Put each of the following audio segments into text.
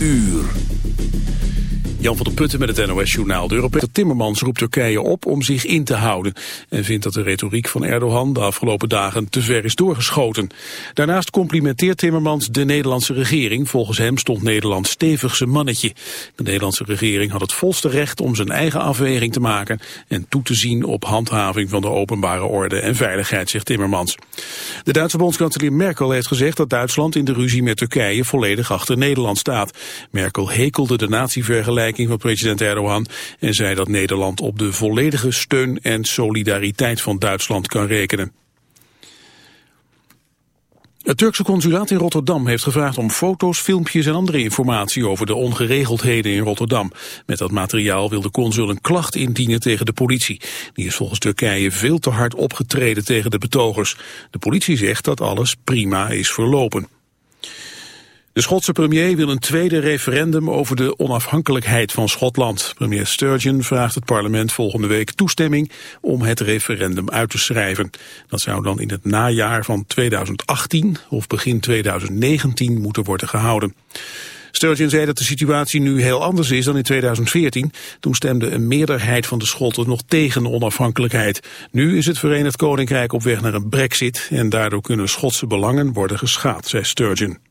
uur. Jan van der Putten met het NOS-journaal. De Europese Timmermans roept Turkije op om zich in te houden... en vindt dat de retoriek van Erdogan de afgelopen dagen te ver is doorgeschoten. Daarnaast complimenteert Timmermans de Nederlandse regering. Volgens hem stond Nederland stevig zijn mannetje. De Nederlandse regering had het volste recht om zijn eigen afweging te maken... en toe te zien op handhaving van de openbare orde en veiligheid, zegt Timmermans. De Duitse bondskanselier Merkel heeft gezegd dat Duitsland in de ruzie met Turkije volledig achter Nederland staat. Merkel hekelde de natievergelijking van president Erdogan en zei dat Nederland op de volledige steun en solidariteit van Duitsland kan rekenen. Het Turkse consulaat in Rotterdam heeft gevraagd om foto's, filmpjes en andere informatie over de ongeregeldheden in Rotterdam. Met dat materiaal wil de consul een klacht indienen tegen de politie. Die is volgens Turkije veel te hard opgetreden tegen de betogers. De politie zegt dat alles prima is verlopen. De Schotse premier wil een tweede referendum over de onafhankelijkheid van Schotland. Premier Sturgeon vraagt het parlement volgende week toestemming om het referendum uit te schrijven. Dat zou dan in het najaar van 2018 of begin 2019 moeten worden gehouden. Sturgeon zei dat de situatie nu heel anders is dan in 2014. Toen stemde een meerderheid van de Schotten nog tegen onafhankelijkheid. Nu is het Verenigd Koninkrijk op weg naar een brexit... en daardoor kunnen Schotse belangen worden geschaad, zei Sturgeon.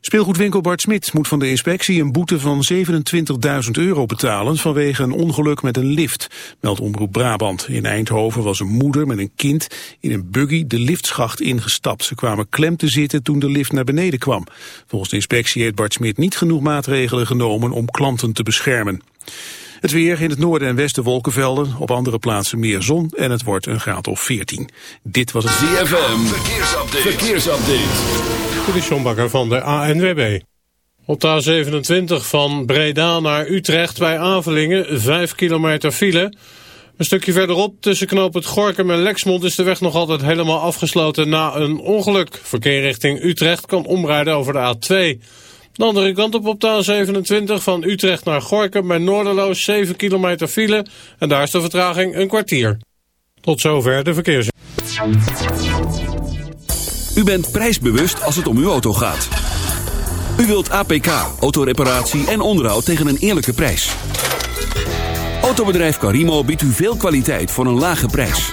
Speelgoedwinkel Bart Smit moet van de inspectie een boete van 27.000 euro betalen vanwege een ongeluk met een lift, meldt Omroep Brabant. In Eindhoven was een moeder met een kind in een buggy de liftschacht ingestapt. Ze kwamen klem te zitten toen de lift naar beneden kwam. Volgens de inspectie heeft Bart Smit niet genoeg maatregelen genomen om klanten te beschermen. Het weer in het noorden en westen wolkenvelden, op andere plaatsen meer zon en het wordt een graad of 14. Dit was het ZFM, verkeersupdate. verkeersupdate. De Sjombakker van de ANWB. Op de A27 van Breda naar Utrecht bij Avelingen, 5 kilometer file. Een stukje verderop tussen knoop het Gorkum en Lexmond is de weg nog altijd helemaal afgesloten na een ongeluk. Verkeer richting Utrecht kan omrijden over de A2. De andere kant op op de A27 van Utrecht naar Gorkum bij Noorderloos 7 kilometer file. En daar is de vertraging een kwartier. Tot zover de verkeers. U bent prijsbewust als het om uw auto gaat. U wilt APK, autoreparatie en onderhoud tegen een eerlijke prijs. Autobedrijf Carimo biedt u veel kwaliteit voor een lage prijs.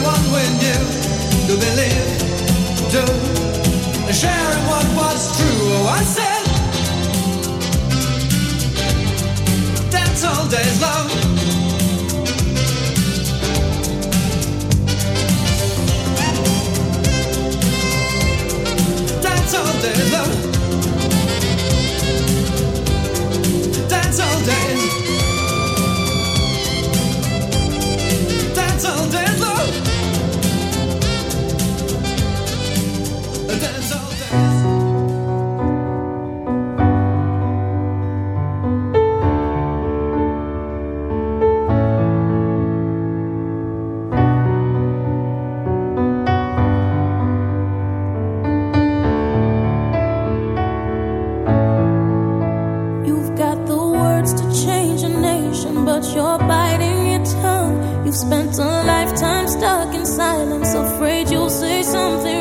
when you do believe, do, sharing what was true. Oh, I said, that's all day's love. That's all day's love. spent a lifetime stuck in silence, afraid you'll say something.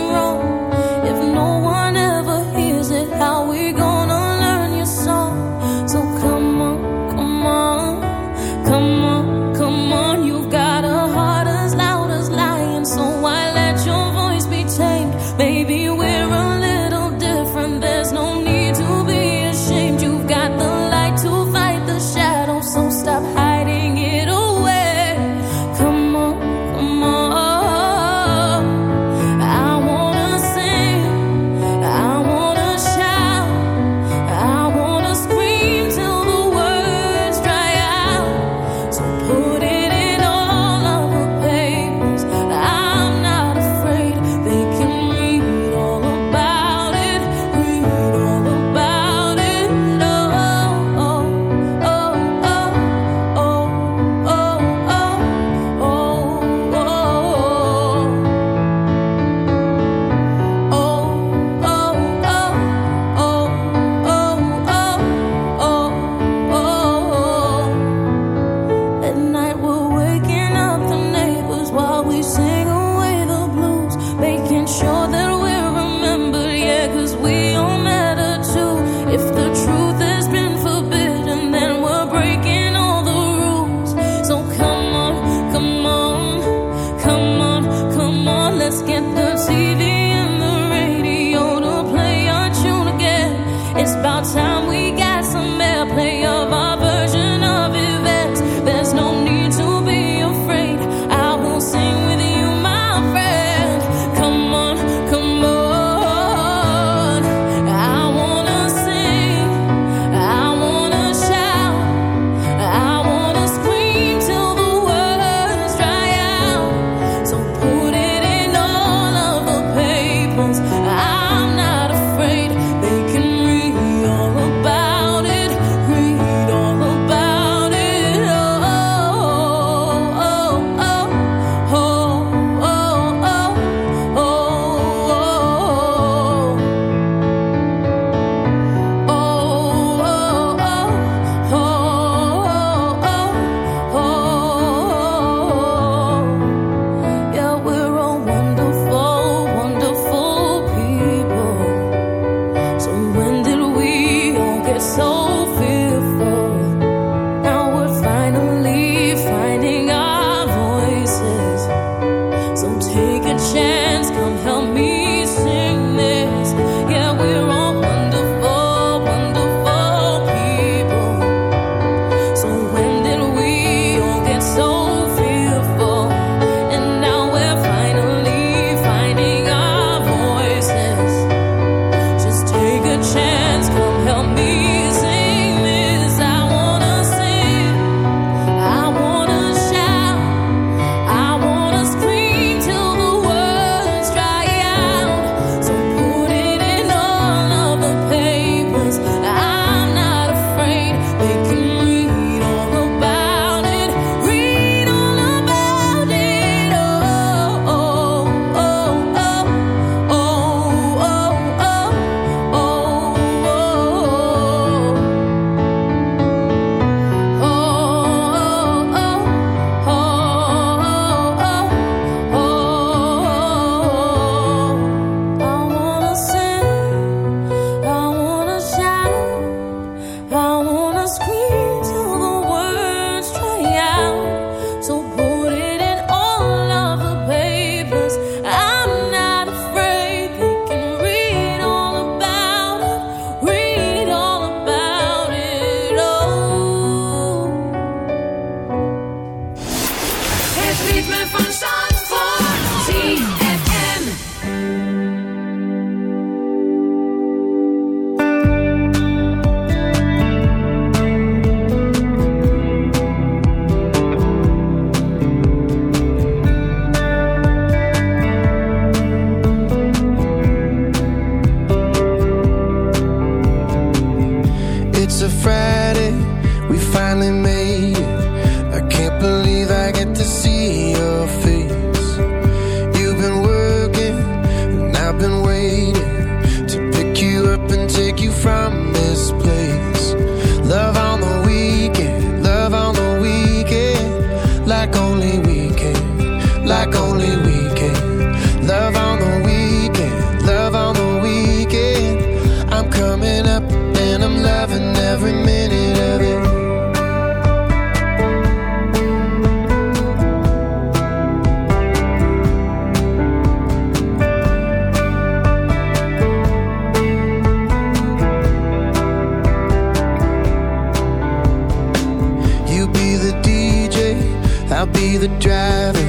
I'll be the driver.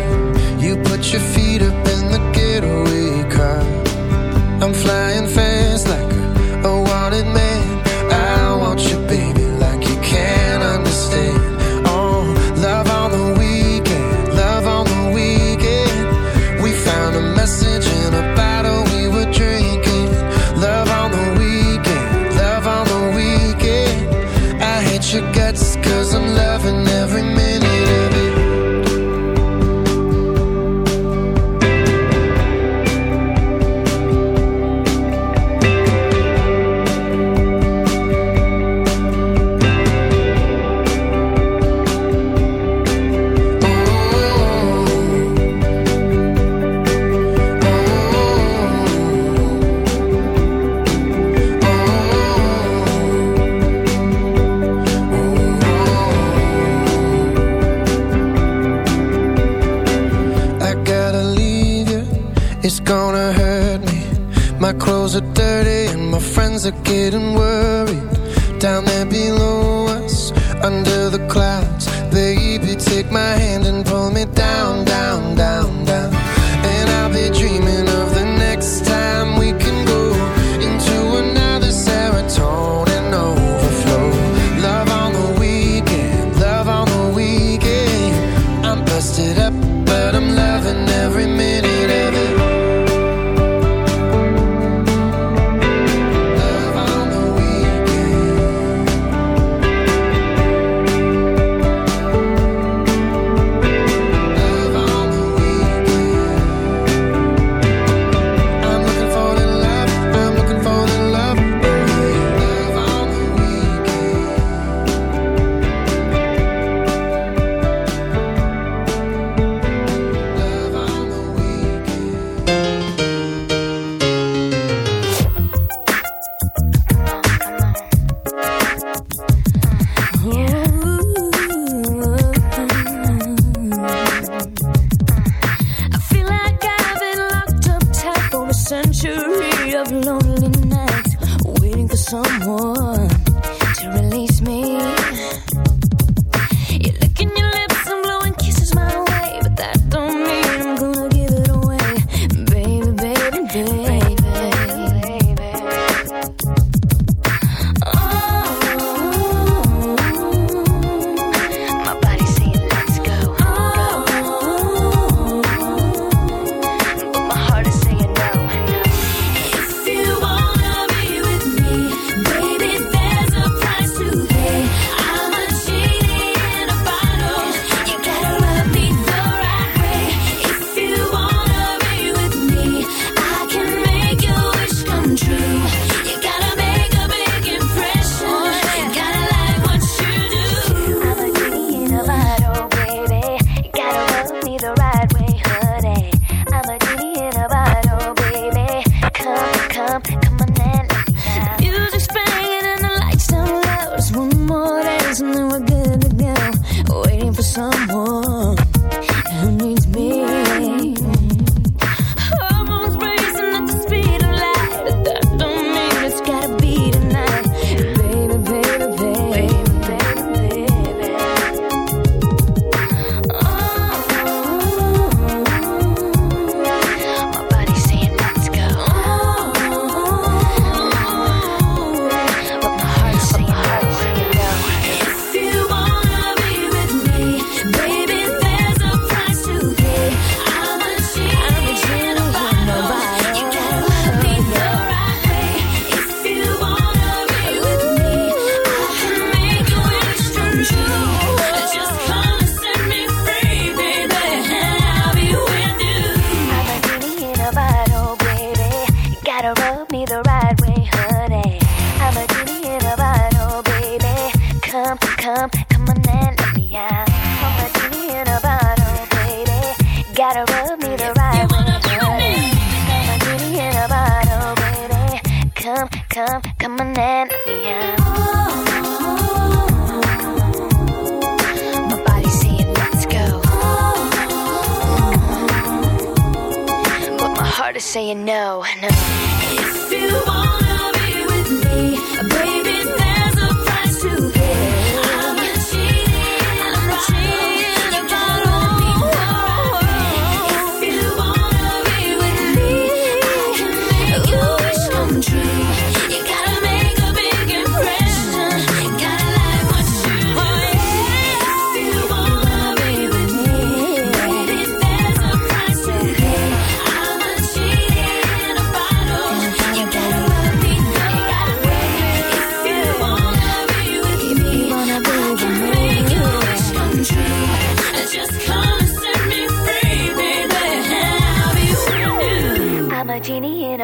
You put your feet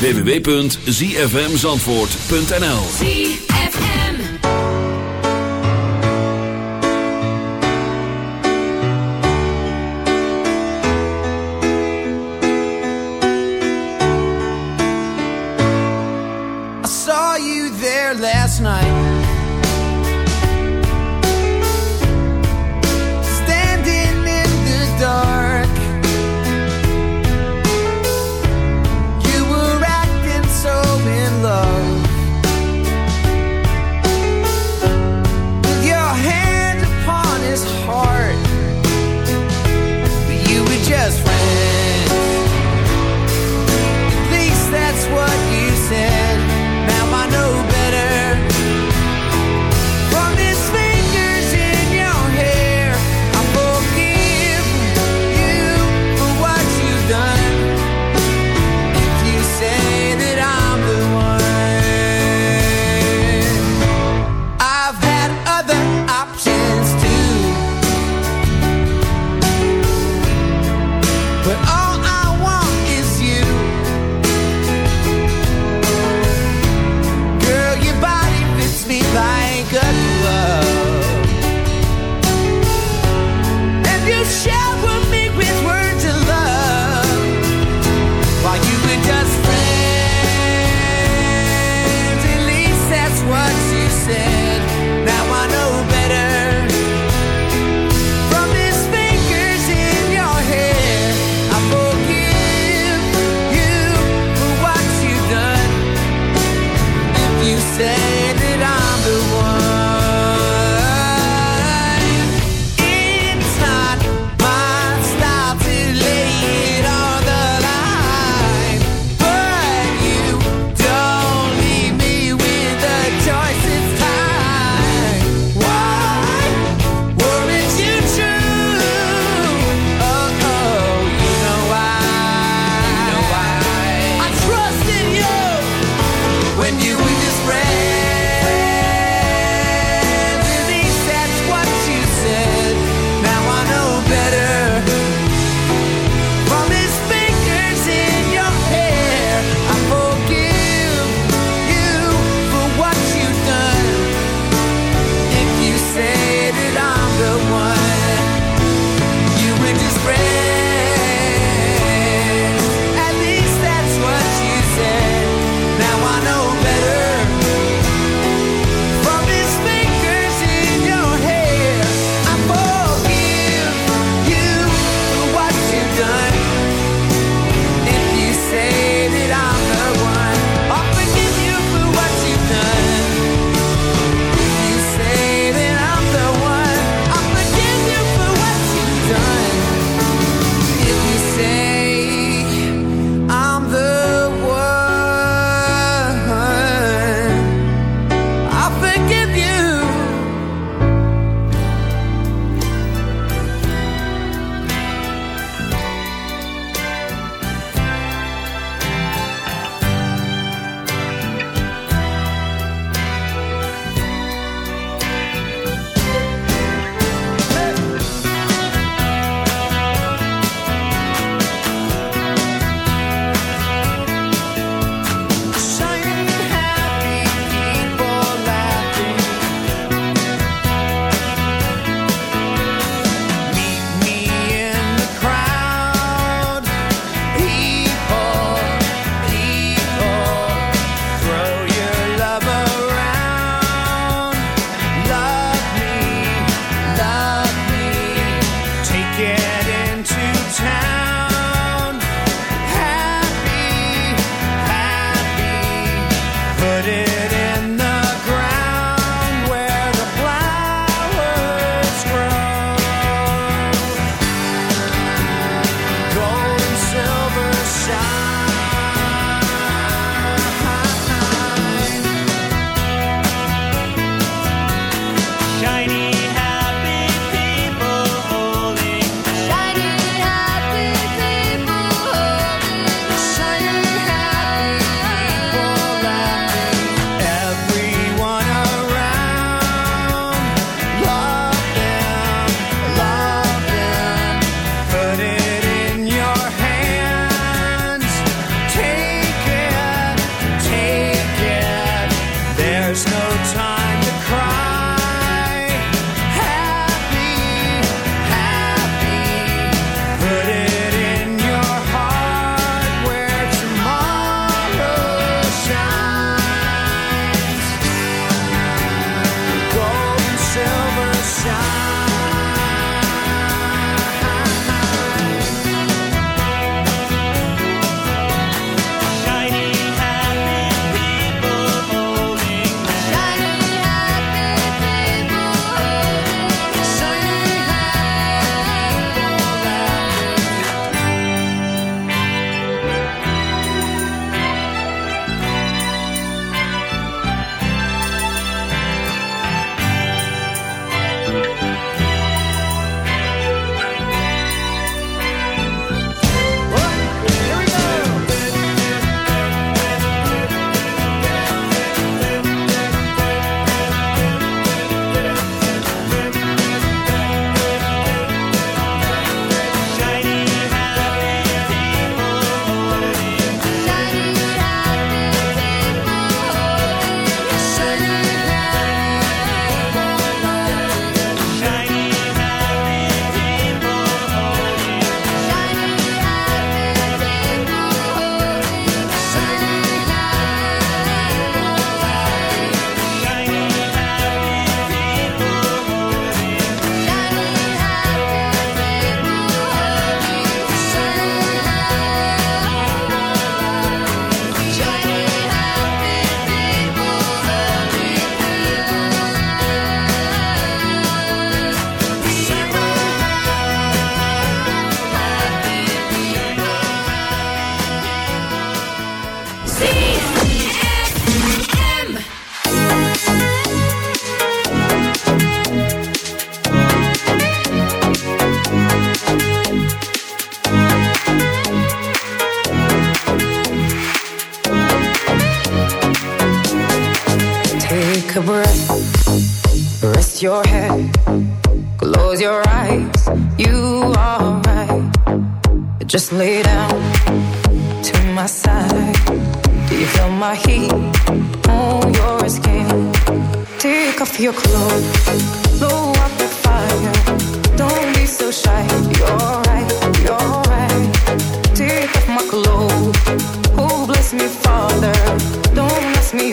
www.zfmzandvoort.nl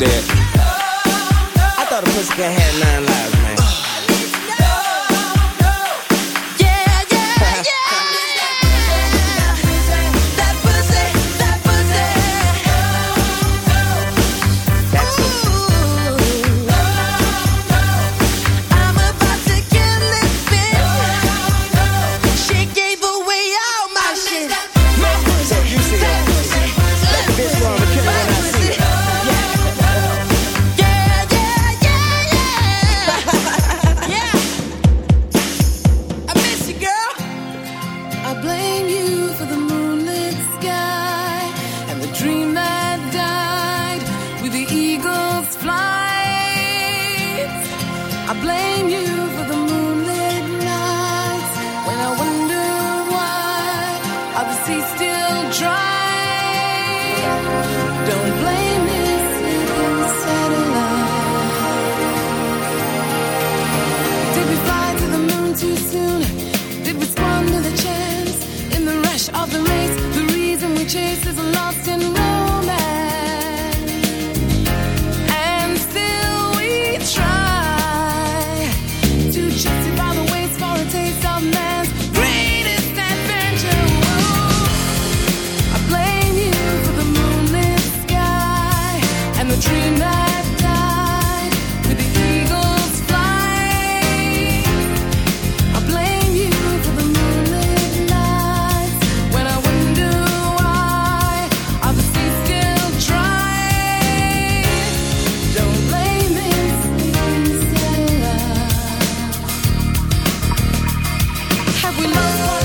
I thought a pussycat had nine lives, man. We must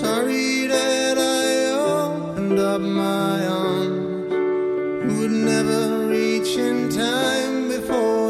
Sorry that I opened up my arms. You would never reach in time before.